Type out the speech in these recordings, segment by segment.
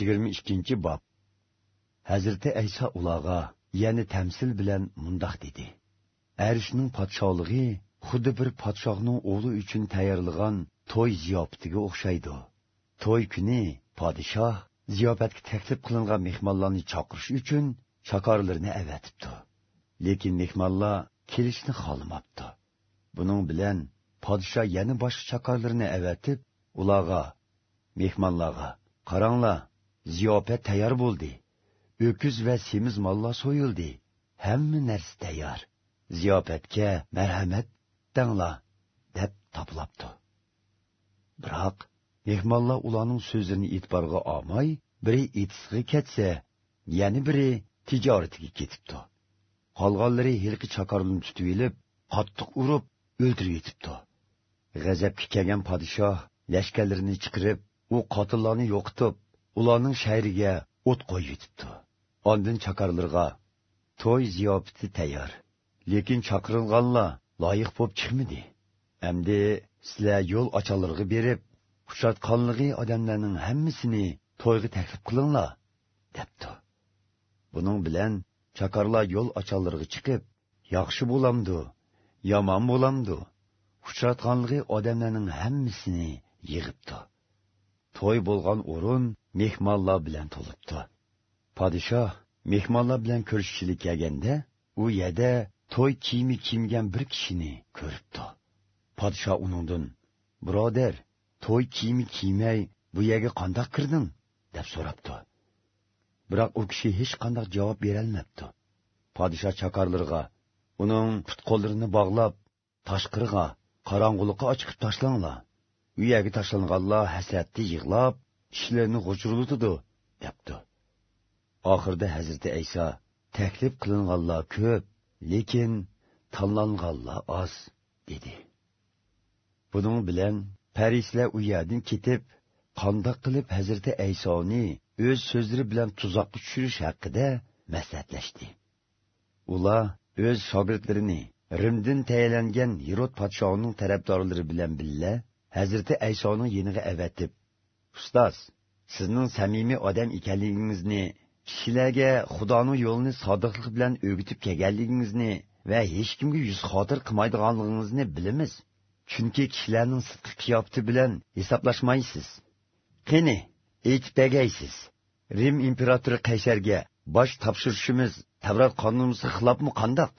yigirma ikkinchi bob hazrati ayso ularga yana tamsil bilan mundoq dedi. Arishning podsholig'i xuddi bir podshohning o'g'li uchun tayyorlagan to'y ziyofatiga o'xshaydi. To'y kuni podshoh ziyofatga taklif qilingan mehmonlarni chaqirish uchun shakorlarni avatibdi. Lekin mehmonlar kelishni xohlamabdi. Buning bilan podshoh yana boshqa shakorlarni avatib ularga mehmonlarga qaranglar ziyofat tayyor bo'ldi. O'kuz va semiz mollar so'yildi hamma narsa tayyor ziyofatga marhamat danglar deb toplabdi biroq mehmonlar ularning so'zini e'tiborga olmay biri etisga ketsa yana biri tijoratiga ketibdi qolganlari hilqi chakorni tutib ilib qattiq urib o'ldirib yetibdi g'azabga kelgan podshoh lashkarlarini chiqirib u qotillarni yo'qitib ularning shayriga o't qo'yib yetibdi ondin chakorlarga to'y ziyofati tayyor. Lekin chaqirilganlar loyiq bo'lib chiqmadi. Endi sizlar yo'l ochanlarga berib uchratqanligi odamlarning hammasini to'yga taklif qilinglar debdi. Buning bilan chakorlar yo'l ochanlarga chiqib yaxshi bo'lamdi yomon bo'lamdi uchratqanligi odamlarning hammasini yig'ibdi. To'y bo'lgan o'rin mehmonlar bilan to'libdi podshoh mehmonlar bilan ko'rishchilik kelganda u yerda to'y kiyimi kiygan bir kishini ko'ribdi. Podshoh uningdan birodar to'y kiyimi kiymay bu yerga qandoq kirding? deb so'rabdi. Biroq u kishi hech qanday javob berolmabdi. Podshoh chakorlarga uning put qo'llarini bog'lab tashqiriga qorong'ulikqa ochiqib tashlanglar. U yerga tashlanganlar hasratda yig'lab kishilarni g'uchurlutidi debdi. Oxirida hazrati ayso taklif qilinganlar ko'p lekin tanlanganlar oz dedi. Buning bilan parislar u yerdan ketib qandoq qilib hazrati aysoni o'z so'zlari bilan tuzoqqa tushirish haqida maslahatlashdi. Ular o'z shogirdlarini rimdin tayinlangan yerot podshohining tarafdorlari bilan birga hazrati aysoning yeniga avatib ustoz sizning samimiy odam ekanligingizni kishilarga xudoni yo'lini sodiqlik bilan o'gitib kelganligingizni va hech kimga yuz xotir qilmaydiganligingizni bilamiz. Chunki kishilarning sidqi qiyofati bilan hisoblashmaysiz. Qani aytib begaysiz rim imperatori qaysarga bosh topshirishimiz tavrat qonunimizga xilofmi qandoq?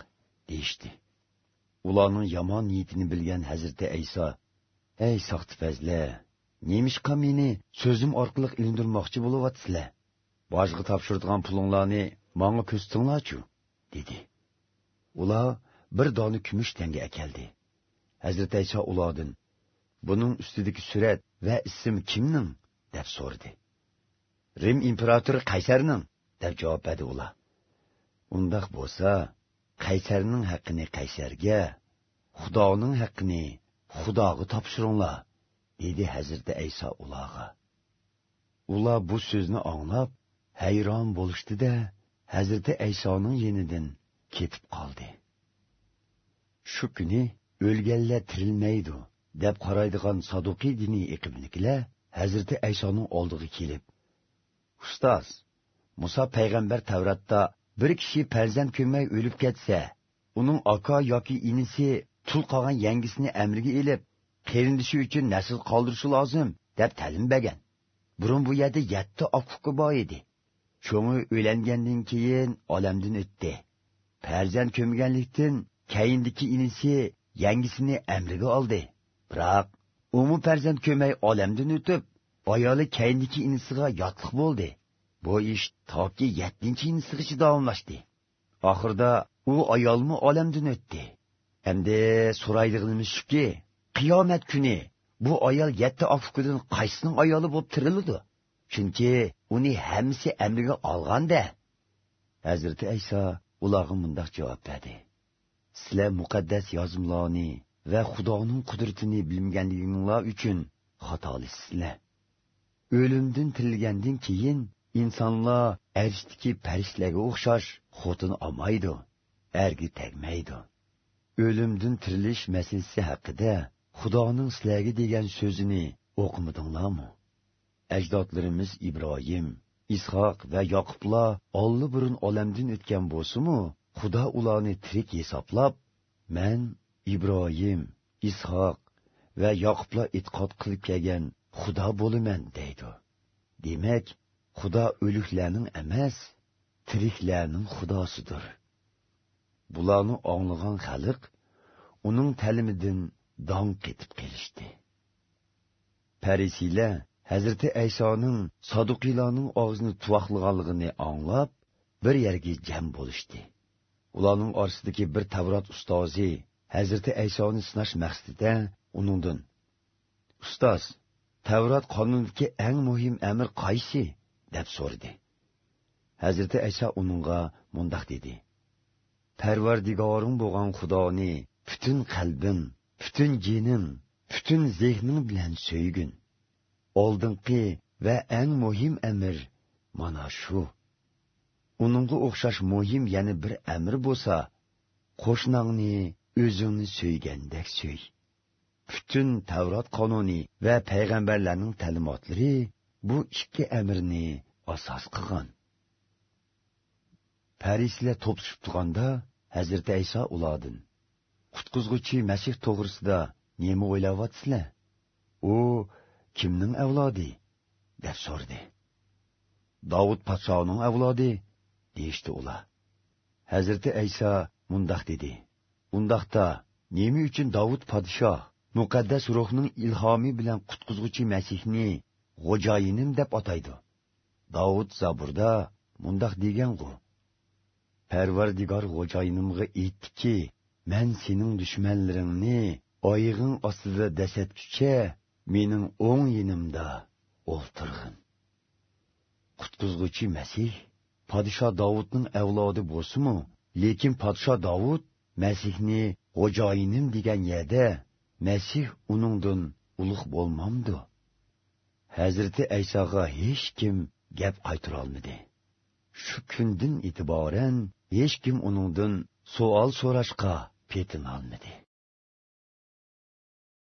Deyishdi. Ularning yomon niyatini bilgan hazrati ayso ey soxtipazlar nemishqa meni so'zim orqali ilindirmoqchi bo'lyapsizlar. Boshqa topshirdigan pulinglarni manga ko'rsatinglarchu dedi. Ular bir dona kumush tanga akeldi hazrati ayso ulardan buning ustidagi surat va ism kimning? deb so'rdi rim imperatori qaysarning deb javob berdi ular. Undoq bo'lsa qaysarning haqqini qaysarga xudoning haqqini xudoga topshiringlar. Idi Həzirdə ayso ulağa. ular bu so'zni anglab hayron bo'lishdida hazrati aysoning yenidən ketib qoldi shu kuni o'lganlar tirilmaydi deb qaraydigan saduqiy dini eqibnikilar hazrati aysoning oldiga kelib ustoz Musa payg'ambar tavratda bir kishi farzand ko'rmay o'lib ketsa uning aka yoki inisi tul qolgan yangisini amriga ilib qerindishi uchun nasl qoldirishi lozim deb ta'lim bergan burun bu yerda yetti oquqi bor edi. Cho'ngi o'ylangandan keyin olamdan o'tdi. Farzand ko'mganlikdan keyindiki inisi yangisini amriga oldi. Biroq umu farzand ko'may olamdan o'tib ayoli keyindiki inisiga yotliq bo'ldi. Bu ish toki yettinchi inisigacha davomlashdi oxirida u ayolmi olamdan o'tdi. Endi so'raydiganimiz shuki qiyomat kuni bu ayol yetti ofukidan qaysining ayoli bo'lib tiriladi chunki uni hammasi amriga olganda hazrati ayso ularga mundoq javob berdi. Sizlar muqaddas yozimlarni va xudoning qudratini bilmaganliginglar uchun xatolisizlar. O'limdan tirilgandan keyin insonlar arishdiki farishtalarga o'xshash xotin olmaydi ergi tegmaydi. O'limdan tirilish masalasi haqida xudoning sizlarga degan so'zini o'qimadinglarmi? Ajdodlarimiz ibrohim ishoq va yoqublar olli burun olamdan o'tgan bo'lsimu xudo ularni tirik hisoblab man ibrohim ishoq va yoqublar e'tiqod qilib kelgan xudo bo'laman deydi. Demak xudo o'liklarning emas tiriklarning xudosidir. Bularni onglagan xalq uning ta'limidan dong ketib kelishdi. Parisiylar hazrati aysoning saduqiylarning og'zini tuvoqlaganligini anglab bir yerga jam bo'lishdi. Ularning orasidagi bir tavrot ustozi hazrati aysoni sinash maqsadida uningdan ustoz tavrot qonunidagi eng muhim amr qaysi? deb so'radi. Hazrati ayso uningga mundoq dedi parvardigoring bo'lgan xudoni butun qalbim butun jinim butun zehning bilan so'ygin oldingi va eng muhim amir mana shu. Uningga o'xshash muhim yana bir amir bo'lsa qo'shnangni o'zingni so'ygandek so'y butun tavrot qonuni va payg'ambarlarning ta'limotlari bu ikki amirni asos qilgan. Parislar to'pishib turganda hazrati iso ulardan qutqizg'uchi masih to'g'risida nima o'ylayapsizlar u kimning avlodi? deb so'rdi dovud podshoning avlodi deyishdi ular. Hazrati ayso mundoq dedi. Undaqda nima uchun dovud podshoh muqaddas ruhning ilhomi bilan qutqizg'uchi masihni g'o'jayinim deb ataydi dovud zaburda mundoq degan-ku. Parvardigor g'o'jayinimga aytdiki man sening dushmanlaringni oyig'ing ostida dasatkucha mening o'ng yinimda o'ltirg'in qutqizg'uchi masih podsho dovudning avlodi bo'lsimu lekin podsho dovud masihni g'o'joyinim degan yerda masih uningdan ulug' bo'lmamdi hazrati aysoga hech kim gap qaytarolmadi shu kundan e'tiboran hech kim uningdan savol so'rashga petinolmadi